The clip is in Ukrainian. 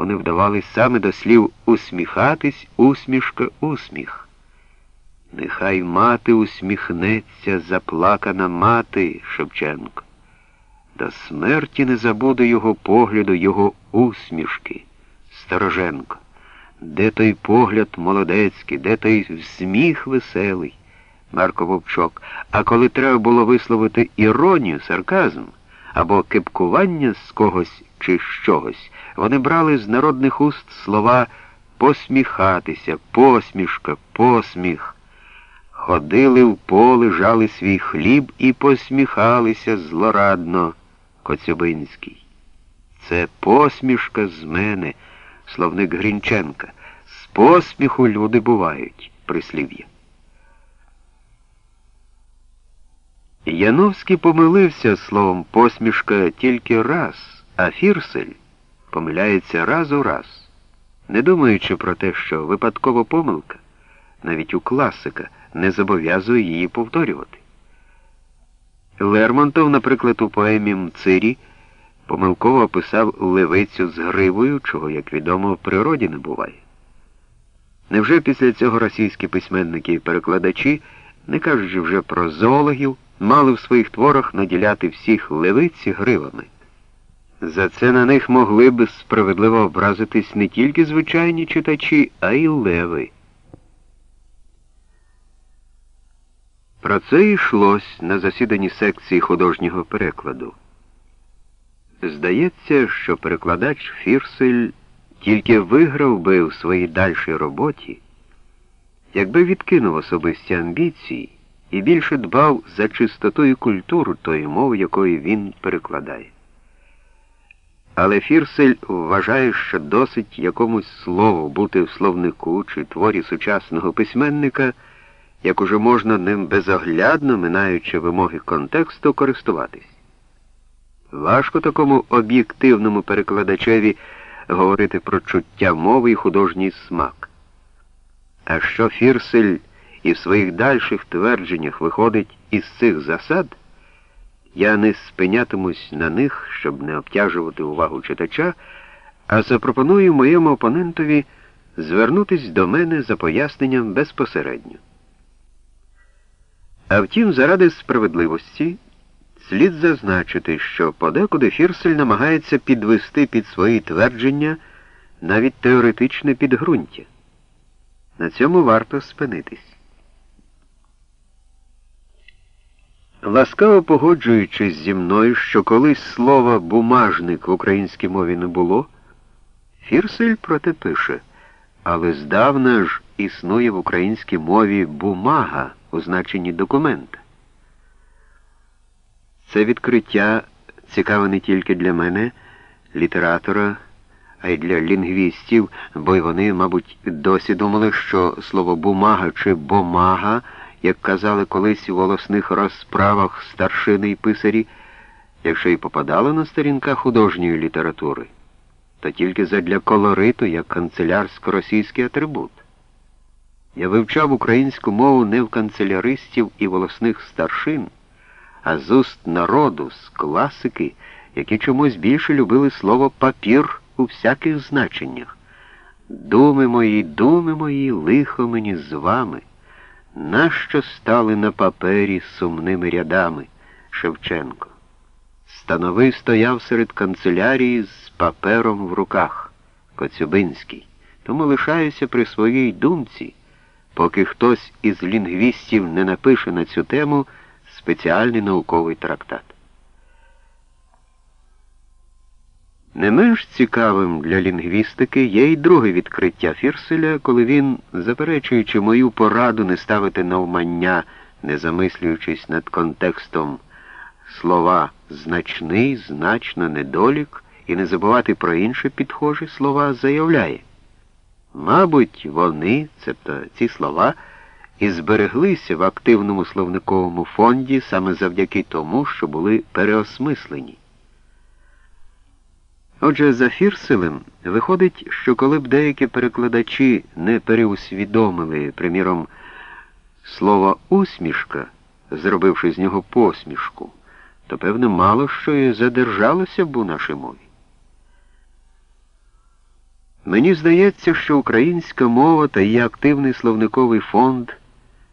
вони вдавались саме до слів усміхатись, усмішка, усміх. Нехай мати усміхнеться, заплакана мати Шевченко. До смерті не забуду його погляду, його усмішки, Стороженко. Де той погляд молодецький, де той сміх веселий, Марко Вовчок. А коли треба було висловити іронію, сарказм або кипкування з когось чи з чогось, вони брали з народних уст слова посміхатися, посмішка, посміх. Ходили в поле, жали свій хліб і посміхалися злорадно, Коцюбинський. Це посмішка з мене, словник Грінченка. З посміху люди бувають, прислів'я. Яновський помилився словом посмішка тільки раз, а Фірсель помиляється раз у раз, не думаючи про те, що випадкова помилка, навіть у класика, не зобов'язує її повторювати. Лермонтов, наприклад, у поемі Мцирі помилково описав левицю з гривою, чого, як відомо, в природі не буває. Невже після цього російські письменники і перекладачі, не кажучи вже про зоологів, мали в своїх творах наділяти всіх левиць гривами? За це на них могли б справедливо образитись не тільки звичайні читачі, а й леви. Про це йшлось на засіданні секції художнього перекладу. Здається, що перекладач Фірсель тільки виграв би у своїй дальшій роботі, якби відкинув особисті амбіції і більше дбав за чистоту і культуру тої мови, якої він перекладає. Але Фірсель вважає, що досить якомусь слову бути в словнику чи творі сучасного письменника, як уже можна ним безоглядно, минаючи вимоги контексту, користуватись. Важко такому об'єктивному перекладачеві говорити про чуття мови і художній смак. А що Фірсель і в своїх дальших твердженнях виходить із цих засад, я не спинятимусь на них, щоб не обтяжувати увагу читача, а запропоную моєму опонентові звернутись до мене за поясненням безпосередньо. А втім, заради справедливості слід зазначити, що подекуди Фірсель намагається підвести під свої твердження навіть теоретичне підґрунтя. На цьому варто спинитись. Ласкаво погоджуючись зі мною, що колись слова бумажник в українській мові не було, Фірсель проте пише, але здавна ж існує в українській мові бумага у значенні документа. Це відкриття цікаве не тільки для мене, літератора, а й для лінгвістів, бо й вони, мабуть, досі думали, що слово бумага чи бомага як казали колись у волосних розправах старшини й писарі, якщо й попадало на сторінках художньої літератури, то тільки задля колориту як канцелярсько-російський атрибут. Я вивчав українську мову не в канцеляристів і волосних старшин, а з уст народу, з класики, які чомусь більше любили слово папір у всяких значеннях. Думи мої, думи мої, лихо мені з вами нащо стали на папері сумними рядами Шевченко? Становий стояв серед канцелярії з папером в руках Коцюбинський. Тому лишаюся при своїй думці, поки хтось із лінгвістів не напише на цю тему спеціальний науковий трактат. Не менш цікавим для лінгвістики є й друге відкриття Фірселя, коли він, заперечуючи мою пораду не ставити навмання, не замислюючись над контекстом слова значний, значно, недолік і не забувати про інші підхожі слова, заявляє. Мабуть, вони, цебто ці слова, і збереглися в активному словниковому фонді саме завдяки тому, що були переосмислені. Отже, за Фірселем виходить, що коли б деякі перекладачі не переусвідомили, приміром, слово усмішка, зробивши з нього посмішку, то, певно, мало що і задержалося б у нашій мові. Мені здається, що українська мова та її активний словниковий фонд